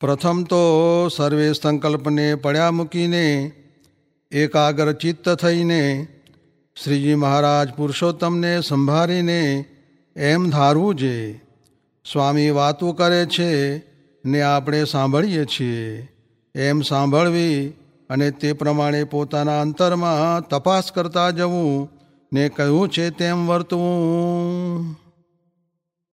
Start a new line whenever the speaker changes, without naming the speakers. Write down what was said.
પ્રથમ તો સર્વે સંકલ્પને પડ્યા મૂકીને, એકાગ્ર ચિત્ત થઈને, શ્રીજી મહારાજ પુરુષોત્તમને સંભાળીને એમ ધારવું છે સ્વામી વાતો કરે છે ને આપણે સાંભળીએ છીએ. એમ સાંભળવી અને તે પ્રમાણે પોતાના અંતરમાં તપાસ કરતા જવું ને કહ્યું છે તેમ વર્તવું.